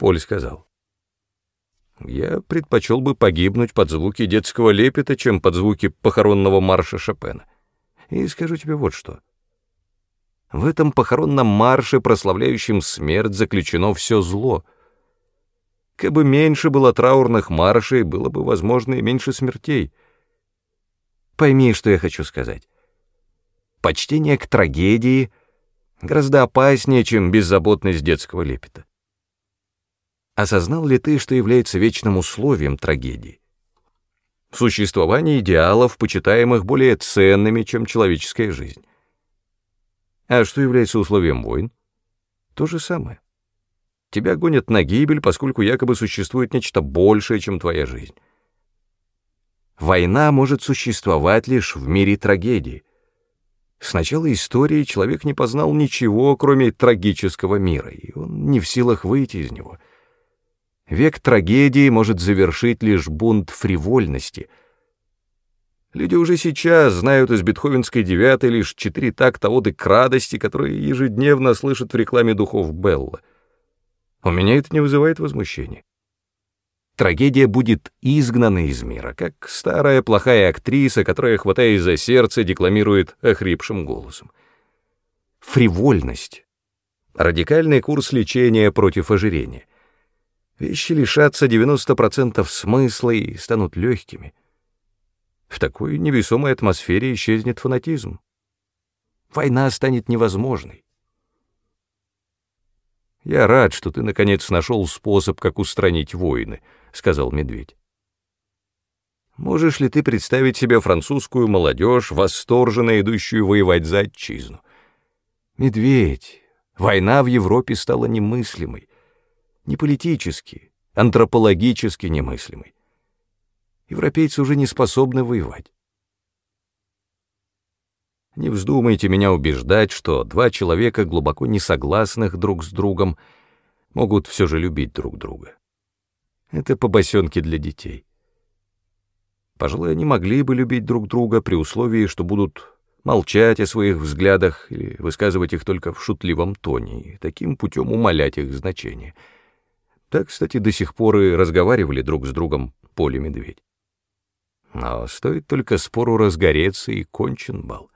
Поль сказал. Я предпочел бы погибнуть под звуки детского лепета, чем под звуки похоронного марша Шопена. И скажу тебе вот что. В этом похоронном марше, прославляющем смерть, заключено все зло. Кабы меньше было траурных маршей, было бы, возможно, и меньше смертей. Пойми, что я хочу сказать. Почтение к трагедии гораздо опаснее, чем беззаботность детского лепета. Осознал ли ты, что является вечным условием трагедии? Существование идеалов, почитаемых более ценными, чем человеческая жизнь. А что является условием войн? То же самое. Тебя гонят на гибель, поскольку якобы существует нечто большее, чем твоя жизнь. Война может существовать лишь в мире трагедии. С начала истории человек не познал ничего, кроме трагического мира, и он не в силах выйти из него — Век трагедии может завершить лишь бунт фривольности. Люди уже сейчас знают из бетховенской девятой лишь четыре такта оды к радости, которые ежедневно слышат в рекламе духов Белла. У меня это не вызывает возмущения. Трагедия будет изгнана из мира, как старая плохая актриса, которая, хватаясь за сердце, декламирует охрипшим голосом. Фривольность. Радикальный курс лечения против ожирения. Вещи лишатся 90% смысла и станут легкими. В такой невесомой атмосфере исчезнет фанатизм. Война станет невозможной. «Я рад, что ты, наконец, нашел способ, как устранить войны», — сказал медведь. «Можешь ли ты представить себе французскую молодежь, восторженно идущую воевать за отчизну? Медведь, война в Европе стала немыслимой не политически, антропологически немыслимый. Европейцы уже не способны воевать. Не вздумайте меня убеждать, что два человека, глубоко не согласных друг с другом, могут все же любить друг друга. Это побосенки для детей. Пожалуй, они могли бы любить друг друга при условии, что будут молчать о своих взглядах или высказывать их только в шутливом тоне, и таким путем умалять их значение — так, кстати, до сих пор и разговаривали друг с другом Поле Медведь. Но стоит только спору разгореться, и кончен бал.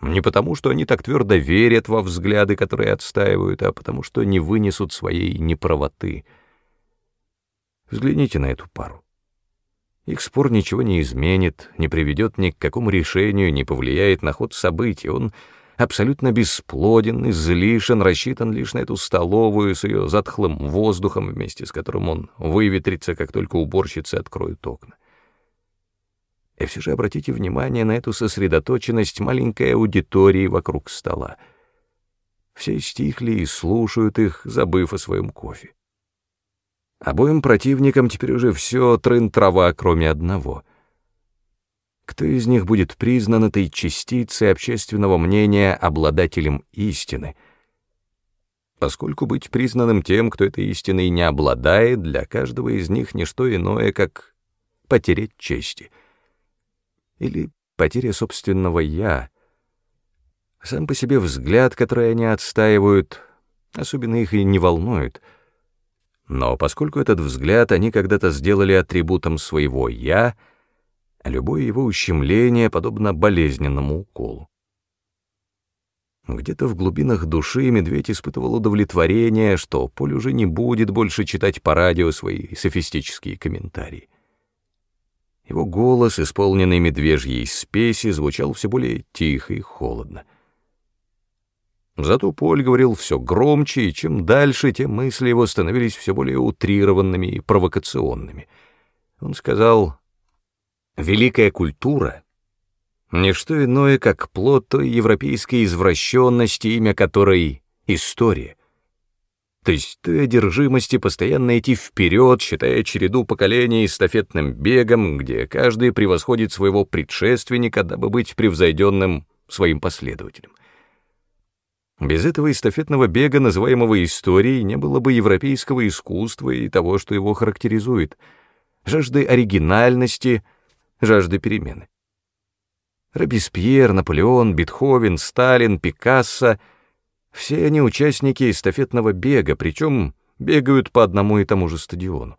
Не потому, что они так твердо верят во взгляды, которые отстаивают, а потому, что не вынесут своей неправоты. Взгляните на эту пару. Их спор ничего не изменит, не приведет ни к какому решению, не повлияет на ход событий. Он абсолютно бесплоден, излишен, рассчитан лишь на эту столовую с ее затхлым воздухом, вместе с которым он выветрится, как только уборщицы откроют окна. И все же обратите внимание на эту сосредоточенность маленькой аудитории вокруг стола. Все стихли и слушают их, забыв о своем кофе. Обоим противникам теперь уже все трын-трава, кроме одного — кто из них будет признан этой частицей общественного мнения обладателем истины? Поскольку быть признанным тем, кто этой истиной не обладает, для каждого из них не что иное, как потерять чести. Или потеря собственного «я». Сам по себе взгляд, который они отстаивают, особенно их и не волнует. Но поскольку этот взгляд они когда-то сделали атрибутом своего «я», любое его ущемление подобно болезненному уколу. Где-то в глубинах души медведь испытывал удовлетворение, что Поль уже не будет больше читать по радио свои софистические комментарии. Его голос, исполненный медвежьей спеси, звучал все более тихо и холодно. Зато Поль говорил все громче, и чем дальше, тем мысли его становились все более утрированными и провокационными. Он сказал, Великая культура — не что иное, как плод той европейской извращенности, имя которой — история. То есть той одержимости постоянно идти вперед, считая череду поколений эстафетным бегом, где каждый превосходит своего предшественника, дабы быть превзойденным своим последователем. Без этого эстафетного бега, называемого историей, не было бы европейского искусства и того, что его характеризует, жажды оригинальности — жажды перемены. Робеспьер, Наполеон, Бетховен, Сталин, Пикассо — все они участники эстафетного бега, причем бегают по одному и тому же стадиону.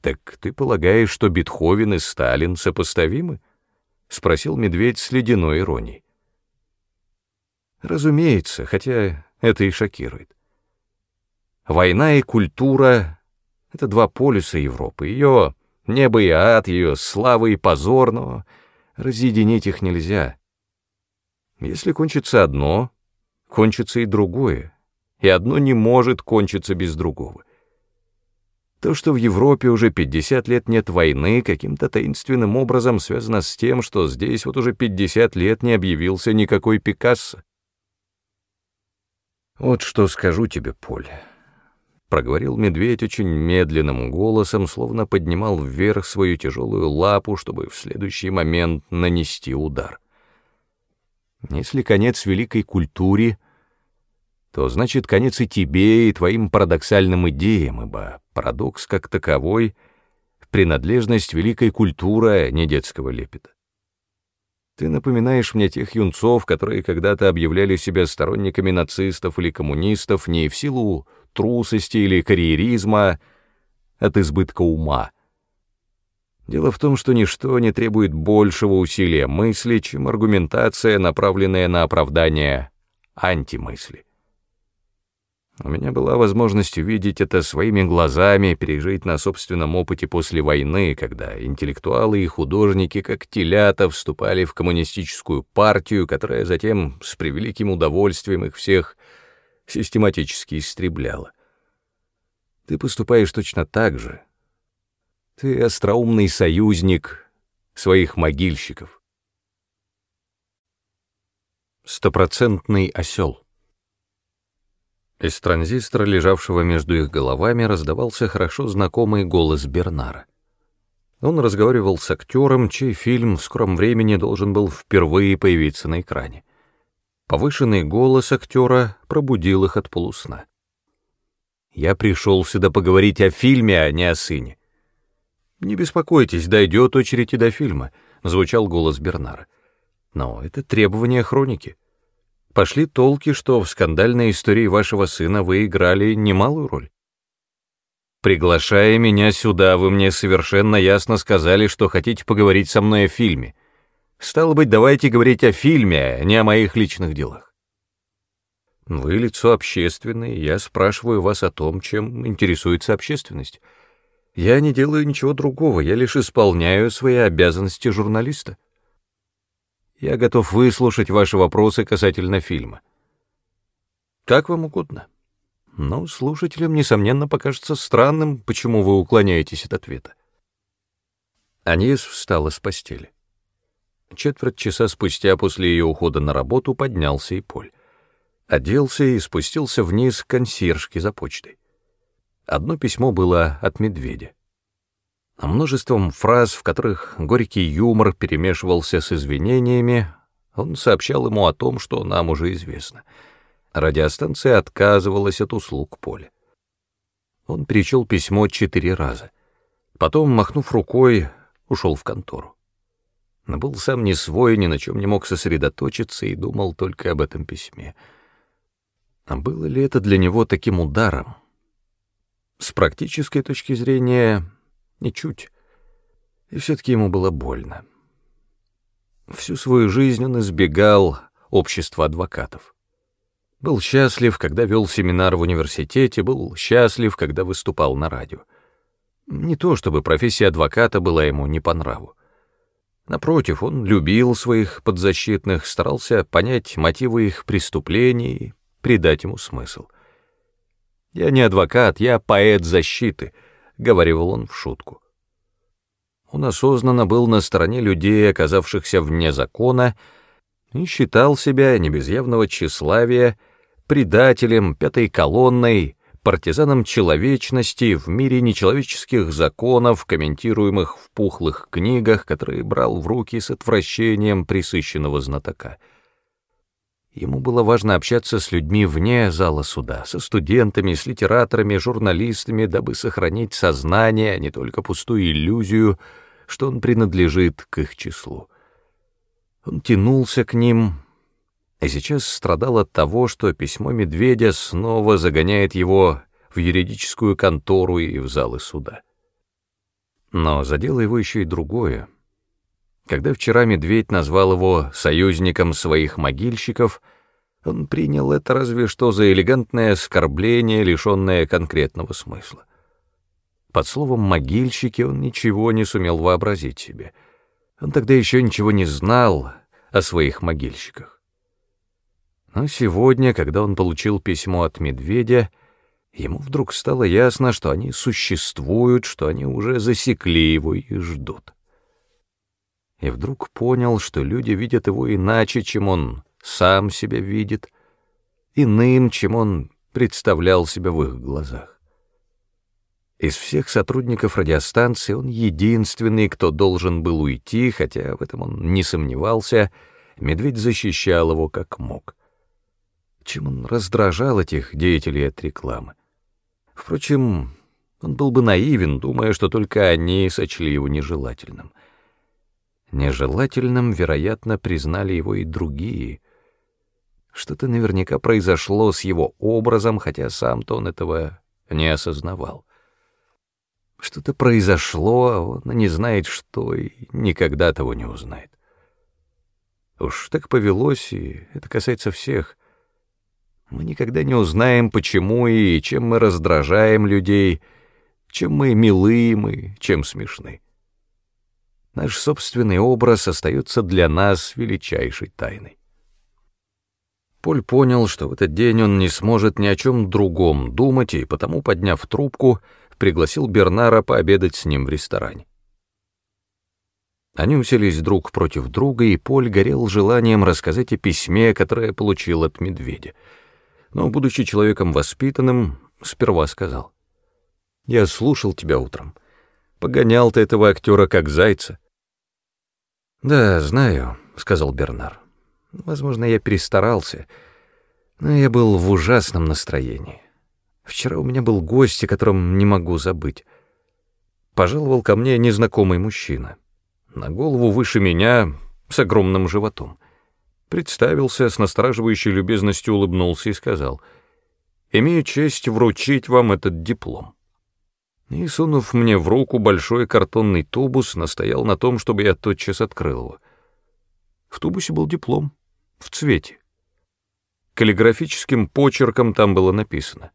«Так ты полагаешь, что Бетховен и Сталин сопоставимы?» — спросил медведь с ледяной иронией. «Разумеется, хотя это и шокирует. Война и культура — это два полюса Европы. Ее небо и ад, ее слава и позор, но разъединить их нельзя. Если кончится одно, кончится и другое, и одно не может кончиться без другого. То, что в Европе уже 50 лет нет войны, каким-то таинственным образом связано с тем, что здесь вот уже 50 лет не объявился никакой Пикассо. Вот что скажу тебе, Поль. Проговорил медведь очень медленным голосом, словно поднимал вверх свою тяжелую лапу, чтобы в следующий момент нанести удар. Если конец великой культуре, то значит конец и тебе, и твоим парадоксальным идеям, ибо парадокс как таковой — принадлежность великой культуры, а не детского лепета. Ты напоминаешь мне тех юнцов, которые когда-то объявляли себя сторонниками нацистов или коммунистов не в силу трусости или карьеризма, от избытка ума. Дело в том, что ничто не требует большего усилия мысли, чем аргументация, направленная на оправдание антимысли. У меня была возможность увидеть это своими глазами, пережить на собственном опыте после войны, когда интеллектуалы и художники, как телята, вступали в коммунистическую партию, которая затем с превеликим удовольствием их всех систематически истребляла. Ты поступаешь точно так же. Ты остроумный союзник своих могильщиков. Стопроцентный осел. Из транзистора, лежавшего между их головами, раздавался хорошо знакомый голос Бернара. Он разговаривал с актером, чей фильм в скором времени должен был впервые появиться на экране. Повышенный голос актера пробудил их от полусна. «Я пришел сюда поговорить о фильме, а не о сыне». «Не беспокойтесь, дойдет очередь и до фильма», — звучал голос Бернара. «Но это требование хроники». Пошли толки, что в скандальной истории вашего сына вы играли немалую роль. Приглашая меня сюда, вы мне совершенно ясно сказали, что хотите поговорить со мной о фильме. Стало быть, давайте говорить о фильме, а не о моих личных делах. Вы лицо общественное, я спрашиваю вас о том, чем интересуется общественность. Я не делаю ничего другого, я лишь исполняю свои обязанности журналиста. Я готов выслушать ваши вопросы касательно фильма. Как вам угодно. Но слушателям, несомненно, покажется странным, почему вы уклоняетесь от ответа. Анис встала с постели. Четверть часа спустя после ее ухода на работу поднялся и Поль. Оделся и спустился вниз к консьержке за почтой. Одно письмо было от медведя а множеством фраз, в которых горький юмор перемешивался с извинениями, он сообщал ему о том, что нам уже известно. Радиостанция отказывалась от услуг поля. Он перечел письмо четыре раза. Потом, махнув рукой, ушел в контору. Но был сам не свой, ни на чем не мог сосредоточиться и думал только об этом письме. А было ли это для него таким ударом? С практической точки зрения Ничуть. И все-таки ему было больно. Всю свою жизнь он избегал общества адвокатов. Был счастлив, когда вел семинар в университете, был счастлив, когда выступал на радио. Не то чтобы профессия адвоката была ему не по нраву. Напротив, он любил своих подзащитных, старался понять мотивы их преступлений придать ему смысл. «Я не адвокат, я поэт защиты», — говорил он в шутку. Он осознанно был на стороне людей, оказавшихся вне закона, и считал себя, не без явного тщеславия, предателем, пятой колонной, партизаном человечности в мире нечеловеческих законов, комментируемых в пухлых книгах, которые брал в руки с отвращением присыщенного знатока — Ему было важно общаться с людьми вне зала суда, со студентами, с литераторами, журналистами, дабы сохранить сознание, а не только пустую иллюзию, что он принадлежит к их числу. Он тянулся к ним, и сейчас страдал от того, что письмо медведя снова загоняет его в юридическую контору и в залы суда. Но задело его еще и другое. Когда вчера медведь назвал его союзником своих могильщиков, он принял это разве что за элегантное оскорбление, лишенное конкретного смысла. Под словом «могильщики» он ничего не сумел вообразить себе. Он тогда еще ничего не знал о своих могильщиках. Но сегодня, когда он получил письмо от медведя, ему вдруг стало ясно, что они существуют, что они уже засекли его и ждут. И вдруг понял, что люди видят его иначе, чем он сам себя видит, иным, чем он представлял себя в их глазах. Из всех сотрудников радиостанции он единственный, кто должен был уйти, хотя в этом он не сомневался, медведь защищал его как мог. Чем он раздражал этих деятелей от рекламы? Впрочем, он был бы наивен, думая, что только они сочли его нежелательным. Нежелательным, вероятно, признали его и другие. Что-то наверняка произошло с его образом, хотя сам-то он этого не осознавал. Что-то произошло, а он не знает, что, и никогда того не узнает. Уж так повелось, и это касается всех. Мы никогда не узнаем, почему и чем мы раздражаем людей, чем мы милы мы, чем смешны. Наш собственный образ остается для нас величайшей тайной. Поль понял, что в этот день он не сможет ни о чем другом думать, и потому, подняв трубку, пригласил Бернара пообедать с ним в ресторане. Они уселись друг против друга, и Поль горел желанием рассказать о письме, которое получил от медведя. Но, будучи человеком воспитанным, сперва сказал. «Я слушал тебя утром. Погонял ты этого актера как зайца». «Да, знаю», — сказал Бернар. «Возможно, я перестарался, но я был в ужасном настроении. Вчера у меня был гость, о котором не могу забыть. Пожаловал ко мне незнакомый мужчина. На голову выше меня, с огромным животом. Представился, с настораживающей любезностью улыбнулся и сказал, «Имею честь вручить вам этот диплом». И, сунув мне в руку большой картонный тубус, настоял на том, чтобы я тотчас открыл его. В тубусе был диплом, в цвете. Каллиграфическим почерком там было написано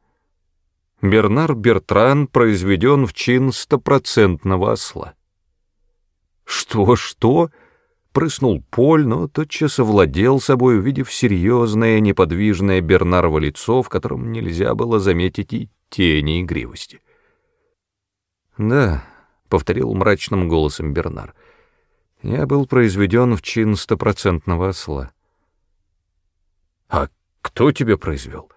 Бернар Бертран произведен в чин стопроцентного осла. «Что, что?» — прыснул Поль, но тотчас овладел собой, увидев серьезное, неподвижное Бернарово лицо, в котором нельзя было заметить и тени игривости. «Да», — повторил мрачным голосом Бернар, — «я был произведен в чин стопроцентного осла». «А кто тебя произвел?»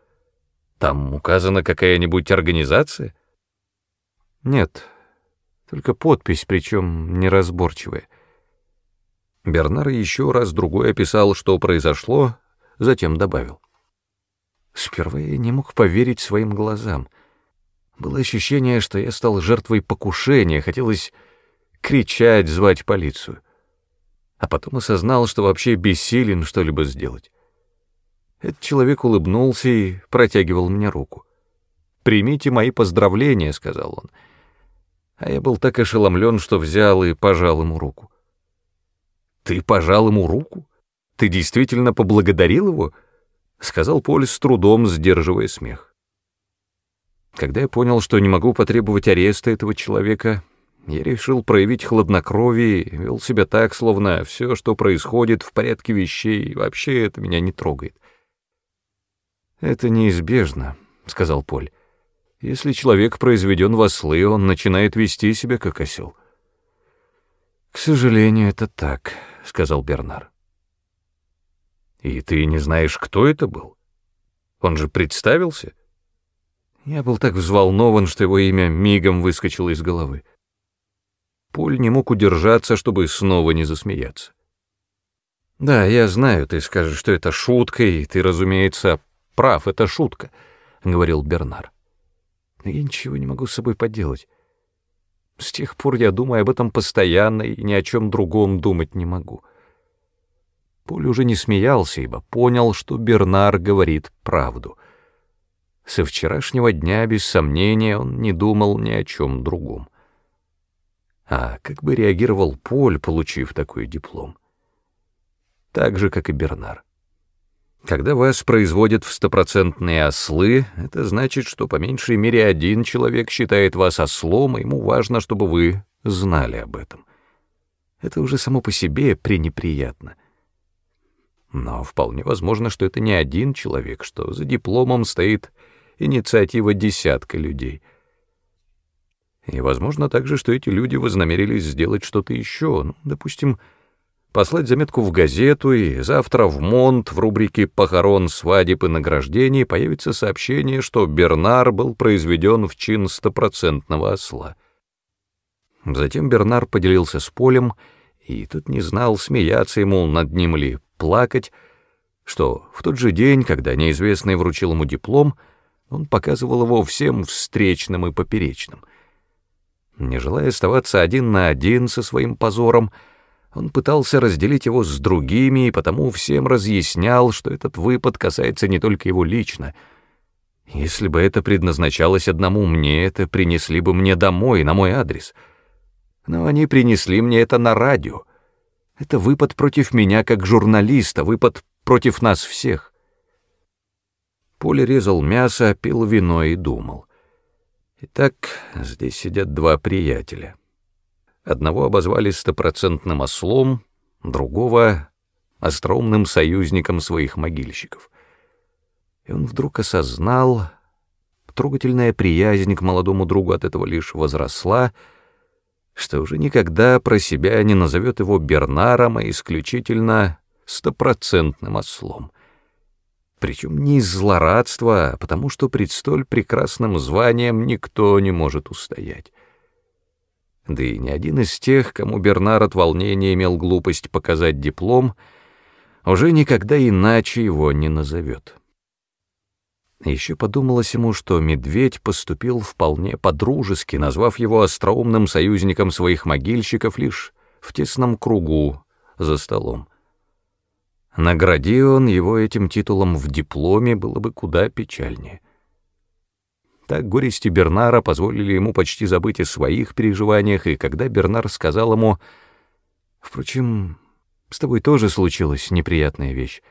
Там указана какая-нибудь организация? Нет, только подпись, причем неразборчивая. Бернар еще раз другой описал, что произошло, затем добавил. Сперва я не мог поверить своим глазам. Было ощущение, что я стал жертвой покушения, хотелось кричать, звать полицию. А потом осознал, что вообще бессилен что-либо сделать. Этот человек улыбнулся и протягивал мне руку. «Примите мои поздравления», — сказал он. А я был так ошеломлен, что взял и пожал ему руку. «Ты пожал ему руку? Ты действительно поблагодарил его?» — сказал Поль с трудом, сдерживая смех. Когда я понял, что не могу потребовать ареста этого человека, я решил проявить хладнокровие вел себя так, словно все, что происходит в порядке вещей, вообще это меня не трогает. «Это неизбежно», — сказал Поль. «Если человек произведен в ослы, он начинает вести себя как осел». «К сожалению, это так», — сказал Бернар. «И ты не знаешь, кто это был? Он же представился?» Я был так взволнован, что его имя мигом выскочило из головы. Поль не мог удержаться, чтобы снова не засмеяться. «Да, я знаю, ты скажешь, что это шутка, и ты, разумеется, прав, это шутка», — говорил Бернар. «Но я ничего не могу с собой поделать. С тех пор я думаю об этом постоянно и ни о чем другом думать не могу». Поль уже не смеялся, ибо понял, что Бернар говорит правду. Со вчерашнего дня, без сомнения, он не думал ни о чем другом. А как бы реагировал Поль, получив такой диплом? Так же, как и Бернар. Когда вас производят в стопроцентные ослы, это значит, что по меньшей мере один человек считает вас ослом, и ему важно, чтобы вы знали об этом. Это уже само по себе пренеприятно. Но вполне возможно, что это не один человек, что за дипломом стоит инициатива десятка людей. И возможно также, что эти люди вознамерились сделать что-то еще, ну, допустим, послать заметку в газету, и завтра в Монт в рубрике «Похорон, свадеб и награждений» появится сообщение, что Бернар был произведен в чин стопроцентного осла. Затем Бернар поделился с Полем, и тут не знал, смеяться ему над ним или плакать, что в тот же день, когда неизвестный вручил ему диплом, он показывал его всем встречным и поперечным. Не желая оставаться один на один со своим позором, он пытался разделить его с другими и потому всем разъяснял, что этот выпад касается не только его лично. Если бы это предназначалось одному мне, это принесли бы мне домой, на мой адрес. Но они принесли мне это на радио. Это выпад против меня как журналиста, выпад против нас всех. Поле резал мясо, пил вино и думал. Итак, здесь сидят два приятеля — Одного обозвали стопроцентным ослом, другого — остроумным союзником своих могильщиков. И он вдруг осознал, трогательная приязнь к молодому другу от этого лишь возросла, что уже никогда про себя не назовет его Бернаром, а исключительно стопроцентным ослом. Причем не из злорадства, а потому что пред столь прекрасным званием никто не может устоять да и ни один из тех, кому Бернар от волнения имел глупость показать диплом, уже никогда иначе его не назовет. Еще подумалось ему, что медведь поступил вполне по-дружески, назвав его остроумным союзником своих могильщиков лишь в тесном кругу за столом. Награди он его этим титулом в дипломе, было бы куда печальнее. Так горести Бернара позволили ему почти забыть о своих переживаниях, и когда Бернар сказал ему, «Впрочем, с тобой тоже случилась неприятная вещь»,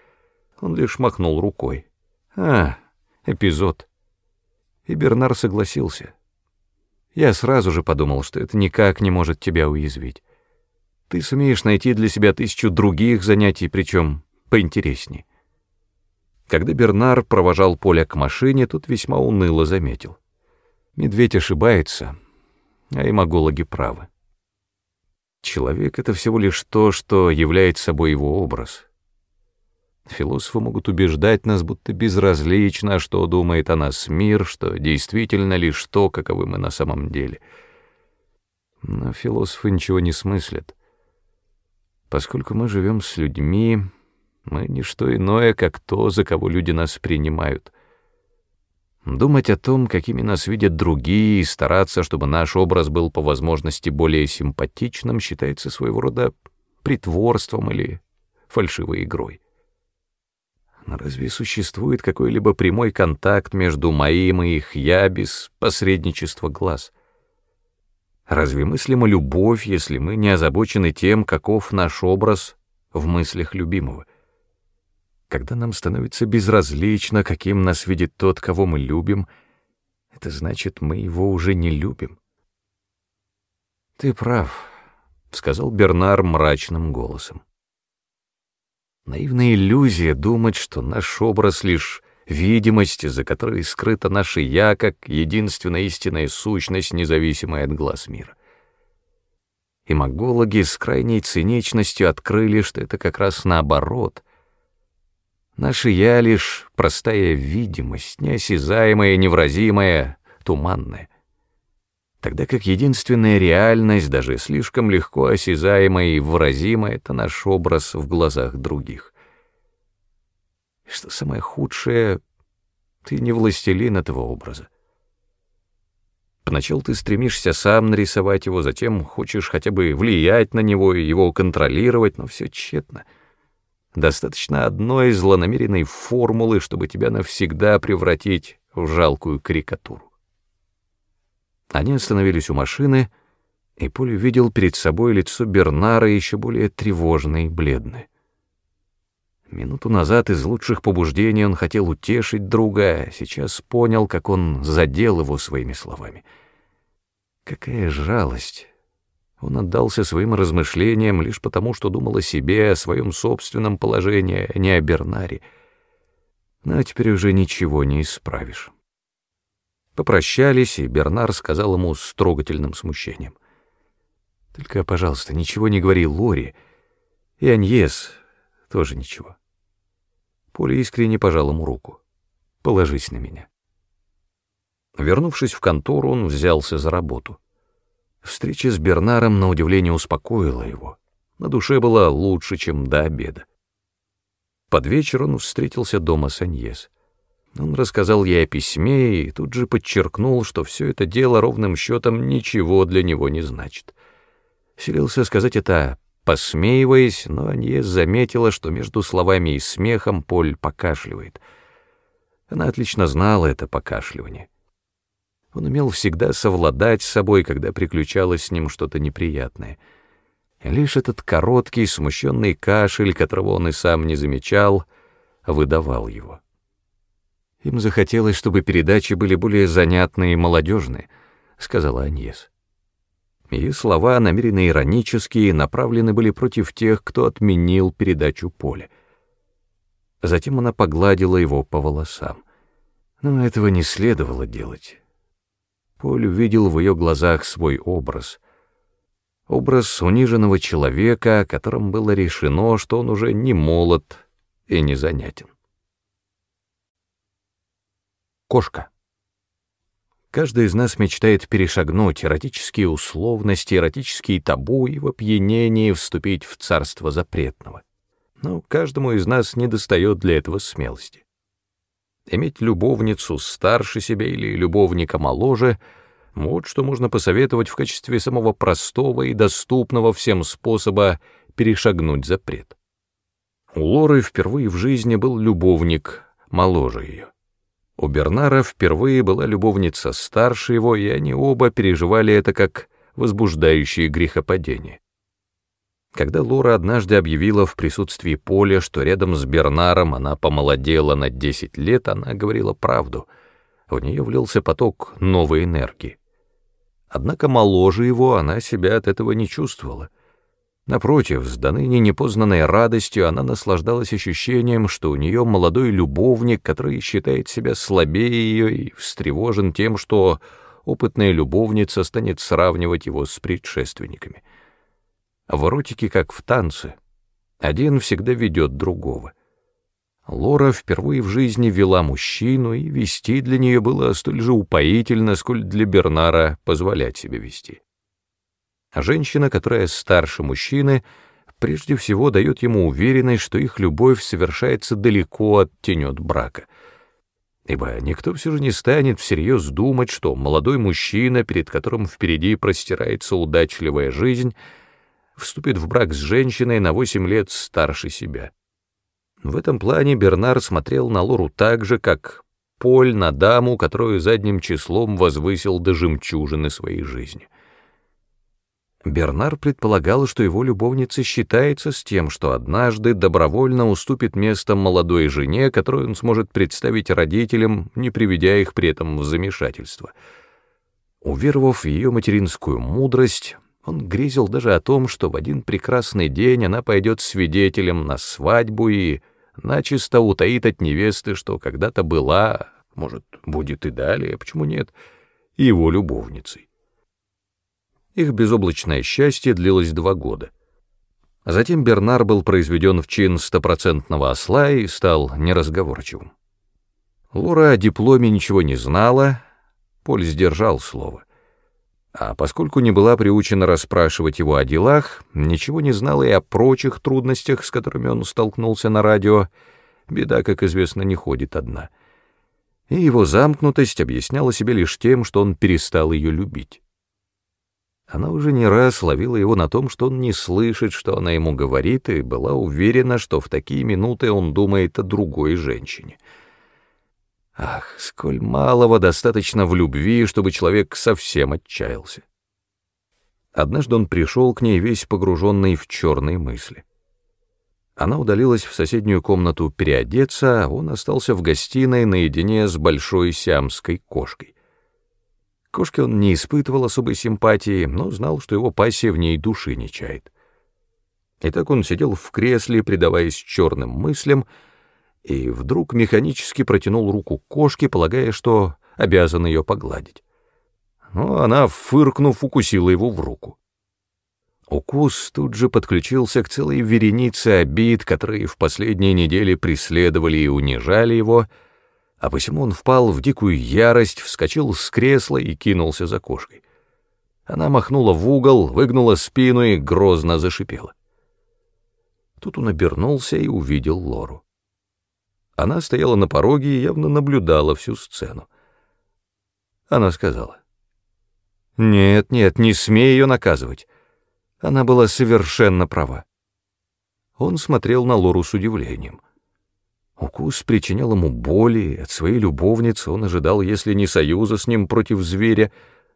он лишь махнул рукой. «А, эпизод». И Бернар согласился. Я сразу же подумал, что это никак не может тебя уязвить. Ты сумеешь найти для себя тысячу других занятий, причем поинтереснее. Когда Бернар провожал Поля к машине, тут весьма уныло заметил. Медведь ошибается, а имагологи правы. Человек — это всего лишь то, что является собой его образ. Философы могут убеждать нас, будто безразлично, что думает о нас мир, что действительно лишь то, каковы мы на самом деле. Но философы ничего не смыслят. Поскольку мы живем с людьми, мы — не что иное, как то, за кого люди нас принимают. Думать о том, какими нас видят другие, и стараться, чтобы наш образ был по возможности более симпатичным, считается своего рода притворством или фальшивой игрой. Но разве существует какой-либо прямой контакт между моим и их «я» без посредничества глаз? Разве мыслима любовь, если мы не озабочены тем, каков наш образ в мыслях любимого? Когда нам становится безразлично, каким нас видит тот, кого мы любим, это значит, мы его уже не любим. «Ты прав», — сказал Бернар мрачным голосом. Наивная иллюзия думать, что наш образ — лишь видимость, за которой скрыто наше «я», как единственная истинная сущность, независимая от глаз мира. Имагологи с крайней циничностью открыли, что это как раз наоборот — Наше «я» — лишь простая видимость, неосязаемая, невразимая, туманная. Тогда как единственная реальность, даже слишком легко осязаемая и выразимая, — это наш образ в глазах других. что самое худшее — ты не властелин этого образа. Поначалу ты стремишься сам нарисовать его, затем хочешь хотя бы влиять на него и его контролировать, но все тщетно — Достаточно одной злонамеренной формулы, чтобы тебя навсегда превратить в жалкую карикатуру. Они остановились у машины, и Поль увидел перед собой лицо Бернара еще более тревожное и бледное. Минуту назад из лучших побуждений он хотел утешить друга, а сейчас понял, как он задел его своими словами. Какая жалость! Он отдался своим размышлениям лишь потому, что думал о себе, о своем собственном положении, а не о Бернаре. Но теперь уже ничего не исправишь. Попрощались, и Бернар сказал ему с трогательным смущением. «Только, пожалуйста, ничего не говори Лори, и Аньес тоже ничего». Поля искренне пожал ему руку. «Положись на меня». Вернувшись в контору, он взялся за работу. Встреча с Бернаром, на удивление, успокоила его. На душе было лучше, чем до обеда. Под вечер он встретился дома с Аньес. Он рассказал ей о письме и тут же подчеркнул, что все это дело ровным счетом ничего для него не значит. Селился сказать это, посмеиваясь, но Аньес заметила, что между словами и смехом Поль покашливает. Она отлично знала это покашливание. Он умел всегда совладать с собой, когда приключалось с ним что-то неприятное. Лишь этот короткий, смущенный кашель, которого он и сам не замечал, выдавал его. Им захотелось, чтобы передачи были более занятные и молодежные, сказала Аньес. Ее слова, намеренно иронические, направлены были против тех, кто отменил передачу поля. Затем она погладила его по волосам. Но этого не следовало делать. Поль увидел в ее глазах свой образ. Образ униженного человека, о котором было решено, что он уже не молод и не занятен. Кошка. Каждый из нас мечтает перешагнуть эротические условности, эротические табу и в опьянении вступить в царство запретного. Но каждому из нас недостает для этого смелости. Иметь любовницу старше себя или любовника моложе — вот что можно посоветовать в качестве самого простого и доступного всем способа перешагнуть запрет. У Лоры впервые в жизни был любовник моложе ее. У Бернара впервые была любовница старше его, и они оба переживали это как возбуждающее грехопадение. Когда Лора однажды объявила в присутствии Поля, что рядом с Бернаром она помолодела на 10 лет, она говорила правду. В нее влился поток новой энергии. Однако моложе его она себя от этого не чувствовала. Напротив, с доныне непознанной радостью она наслаждалась ощущением, что у нее молодой любовник, который считает себя слабее ее и встревожен тем, что опытная любовница станет сравнивать его с предшественниками. В эротике, как в танце, один всегда ведет другого. Лора впервые в жизни вела мужчину, и вести для нее было столь же упоительно, сколь для Бернара позволять себе вести. Женщина, которая старше мужчины, прежде всего дает ему уверенность, что их любовь совершается далеко от тенет брака — ибо никто все же не станет всерьез думать, что молодой мужчина, перед которым впереди простирается удачливая жизнь, вступит в брак с женщиной на восемь лет старше себя. В этом плане Бернар смотрел на Лору так же, как Поль на даму, которую задним числом возвысил до жемчужины своей жизни. Бернар предполагал, что его любовница считается с тем, что однажды добровольно уступит место молодой жене, которую он сможет представить родителям, не приведя их при этом в замешательство. Уверовав в ее материнскую мудрость, он грезил даже о том, что в один прекрасный день она пойдет свидетелем на свадьбу и начисто утаит от невесты, что когда-то была, может, будет и далее, почему нет, его любовницей. Их безоблачное счастье длилось два года. Затем Бернар был произведен в чин стопроцентного осла и стал неразговорчивым. Лора о дипломе ничего не знала, Поль сдержал слово. А поскольку не была приучена расспрашивать его о делах, ничего не знала и о прочих трудностях, с которыми он столкнулся на радио, беда, как известно, не ходит одна. И его замкнутость объясняла себе лишь тем, что он перестал ее любить. Она уже не раз ловила его на том, что он не слышит, что она ему говорит, и была уверена, что в такие минуты он думает о другой женщине. Ах, сколь малого достаточно в любви, чтобы человек совсем отчаялся. Однажды он пришел к ней весь погруженный в черные мысли. Она удалилась в соседнюю комнату переодеться, а он остался в гостиной наедине с большой сиамской кошкой. Кошке он не испытывал особой симпатии, но знал, что его пассия в ней души не чает. И так он сидел в кресле, предаваясь черным мыслям, и вдруг механически протянул руку кошке, полагая, что обязан ее погладить. Но она, фыркнув, укусила его в руку. Укус тут же подключился к целой веренице обид, которые в последние недели преследовали и унижали его — а посему он впал в дикую ярость, вскочил с кресла и кинулся за кошкой. Она махнула в угол, выгнула спину и грозно зашипела. Тут он обернулся и увидел Лору. Она стояла на пороге и явно наблюдала всю сцену. Она сказала, «Нет, нет, не смей ее наказывать. Она была совершенно права». Он смотрел на Лору с удивлением — Укус причинял ему боли, от своей любовницы он ожидал, если не союза с ним против зверя,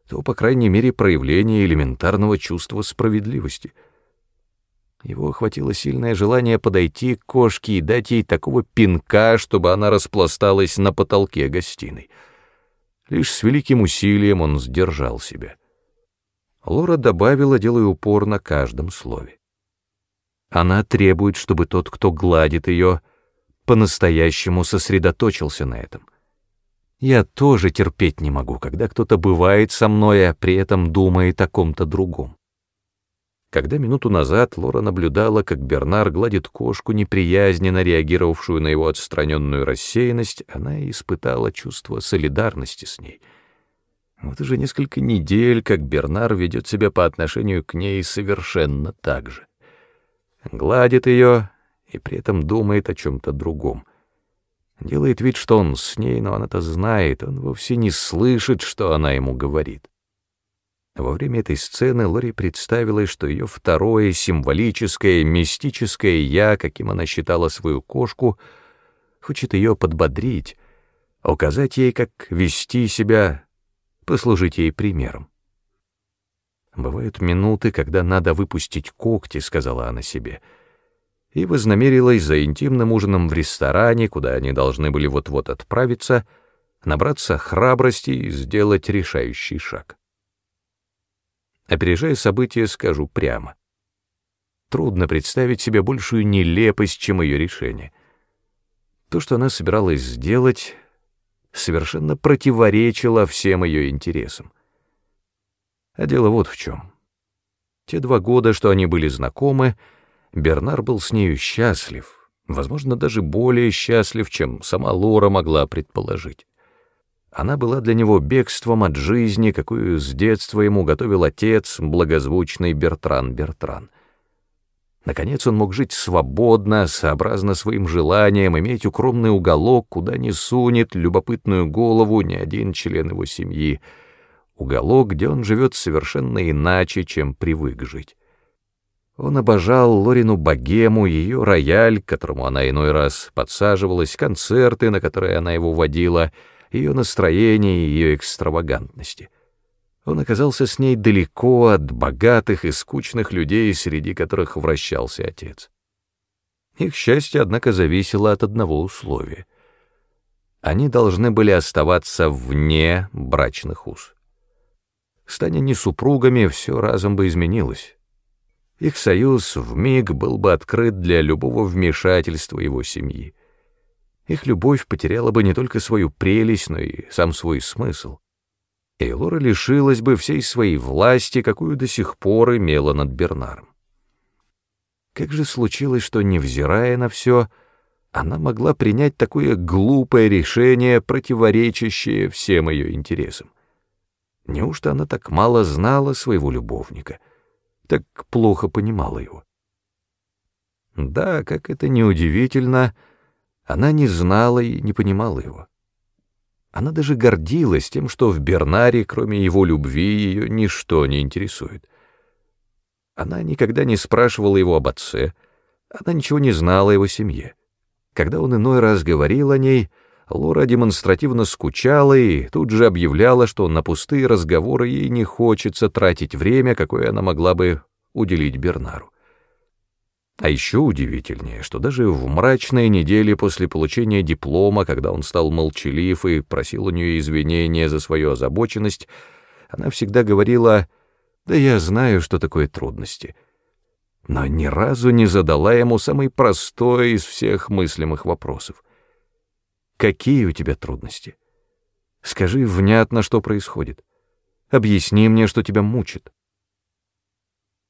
то, по крайней мере, проявления элементарного чувства справедливости. Его охватило сильное желание подойти к кошке и дать ей такого пинка, чтобы она распласталась на потолке гостиной. Лишь с великим усилием он сдержал себя. Лора добавила, делая упор на каждом слове. Она требует, чтобы тот, кто гладит ее, — по-настоящему сосредоточился на этом. Я тоже терпеть не могу, когда кто-то бывает со мной, а при этом думает о ком-то другом. Когда минуту назад Лора наблюдала, как Бернар гладит кошку, неприязненно реагировавшую на его отстраненную рассеянность, она испытала чувство солидарности с ней. Вот уже несколько недель, как Бернар ведет себя по отношению к ней совершенно так же. Гладит ее, и при этом думает о чем-то другом. Делает вид, что он с ней, но она-то знает, он вовсе не слышит, что она ему говорит. Во время этой сцены Лори представилось, что ее второе символическое, мистическое «я», каким она считала свою кошку, хочет ее подбодрить, указать ей, как вести себя, послужить ей примером. «Бывают минуты, когда надо выпустить когти», — сказала она себе, — и вознамерилась за интимным ужином в ресторане, куда они должны были вот-вот отправиться, набраться храбрости и сделать решающий шаг. Опережая события, скажу прямо. Трудно представить себе большую нелепость, чем ее решение. То, что она собиралась сделать, совершенно противоречило всем ее интересам. А дело вот в чем. Те два года, что они были знакомы, — Бернар был с нею счастлив, возможно, даже более счастлив, чем сама Лора могла предположить. Она была для него бегством от жизни, какую с детства ему готовил отец, благозвучный Бертран Бертран. Наконец он мог жить свободно, сообразно своим желаниям, иметь укромный уголок, куда не сунет любопытную голову ни один член его семьи, уголок, где он живет совершенно иначе, чем привык жить. Он обожал Лорину богему, ее рояль, к которому она иной раз подсаживалась, концерты, на которые она его водила, ее настроение и ее экстравагантности. Он оказался с ней далеко от богатых и скучных людей, среди которых вращался отец. Их счастье, однако, зависело от одного условия. Они должны были оставаться вне брачных уз. Станя не супругами, все разом бы изменилось. Их союз вмиг был бы открыт для любого вмешательства его семьи. Их любовь потеряла бы не только свою прелесть, но и сам свой смысл. И Лора лишилась бы всей своей власти, какую до сих пор имела над Бернаром. Как же случилось, что, невзирая на все, она могла принять такое глупое решение, противоречащее всем ее интересам? Неужто она так мало знала своего любовника — так плохо понимала его. Да, как это неудивительно, она не знала и не понимала его. Она даже гордилась тем, что в Бернаре, кроме его любви, ее ничто не интересует. Она никогда не спрашивала его об отце, она ничего не знала о его семье. Когда он иной раз говорил о ней, Лора демонстративно скучала и тут же объявляла, что на пустые разговоры ей не хочется тратить время, какое она могла бы уделить Бернару. А еще удивительнее, что даже в мрачные недели после получения диплома, когда он стал молчалив и просил у нее извинения за свою озабоченность, она всегда говорила «Да я знаю, что такое трудности», но ни разу не задала ему самый простой из всех мыслимых вопросов. «Какие у тебя трудности? Скажи внятно, что происходит. Объясни мне, что тебя мучит».